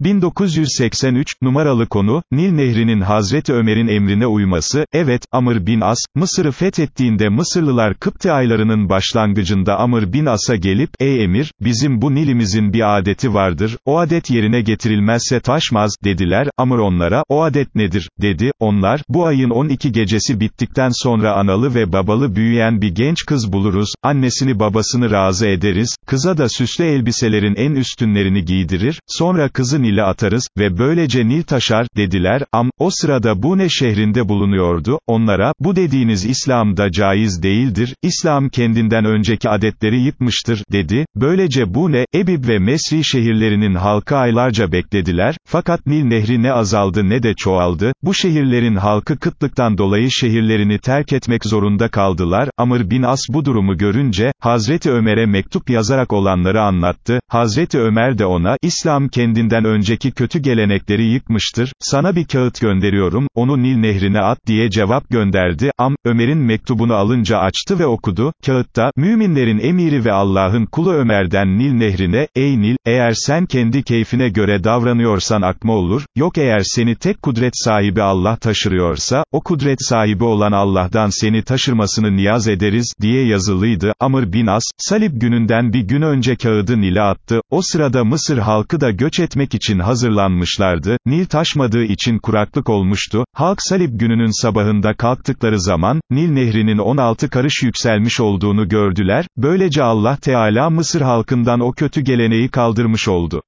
1983, numaralı konu, Nil Nehri'nin Hazreti Ömer'in emrine uyması, evet, Amr bin As, Mısır'ı fethettiğinde Mısırlılar Kıpti aylarının başlangıcında Amr bin As'a gelip, ey emir, bizim bu Nil'imizin bir adeti vardır, o adet yerine getirilmezse taşmaz, dediler, Amr onlara, o adet nedir, dedi, onlar, bu ayın 12 gecesi bittikten sonra analı ve babalı büyüyen bir genç kız buluruz, annesini babasını razı ederiz, kıza da süslü elbiselerin en üstünlerini giydirir, sonra kızı Nil'e atarız, ve böylece Nil taşar, dediler, am, o sırada Bune şehrinde bulunuyordu, onlara, bu dediğiniz İslam'da caiz değildir, İslam kendinden önceki adetleri yıkmıştır, dedi, böylece Bune, Ebib ve Mesri şehirlerinin halkı aylarca beklediler, fakat Nil nehri ne azaldı ne de çoğaldı, bu şehirlerin halkı kıtlıktan dolayı şehirlerini terk etmek zorunda kaldılar, Amr bin As bu durumu görünce, Hazreti Ömer'e mektup yazarak olanları anlattı, Hazreti Ömer de ona, İslam kendinden önceki kötü gelenekleri yıkmıştır, sana bir kağıt gönderiyorum, onu Nil nehrine at diye cevap gönderdi, Am, Ömer'in mektubunu alınca açtı ve okudu, kağıtta, müminlerin emiri ve Allah'ın kulu Ömer'den Nil nehrine, ey Nil, eğer sen kendi keyfine göre davranıyorsan akma olur, yok eğer seni tek kudret sahibi Allah taşırıyorsa, o kudret sahibi olan Allah'tan seni taşırmasını niyaz ederiz, diye yazılıydı, Amr bin As, Salib gününden bir gün önce kağıdı Nil'e attı, o sırada Mısır halkı da göç etmek için hazırlanmışlardı, Nil taşmadığı için kuraklık olmuştu, halk Salib gününün sabahında kalktıkları zaman, Nil nehrinin 16 karış yükselmiş olduğunu gördüler, böylece Allah Teala Mısır halkından o kötü geleneği kaldırmış oldu.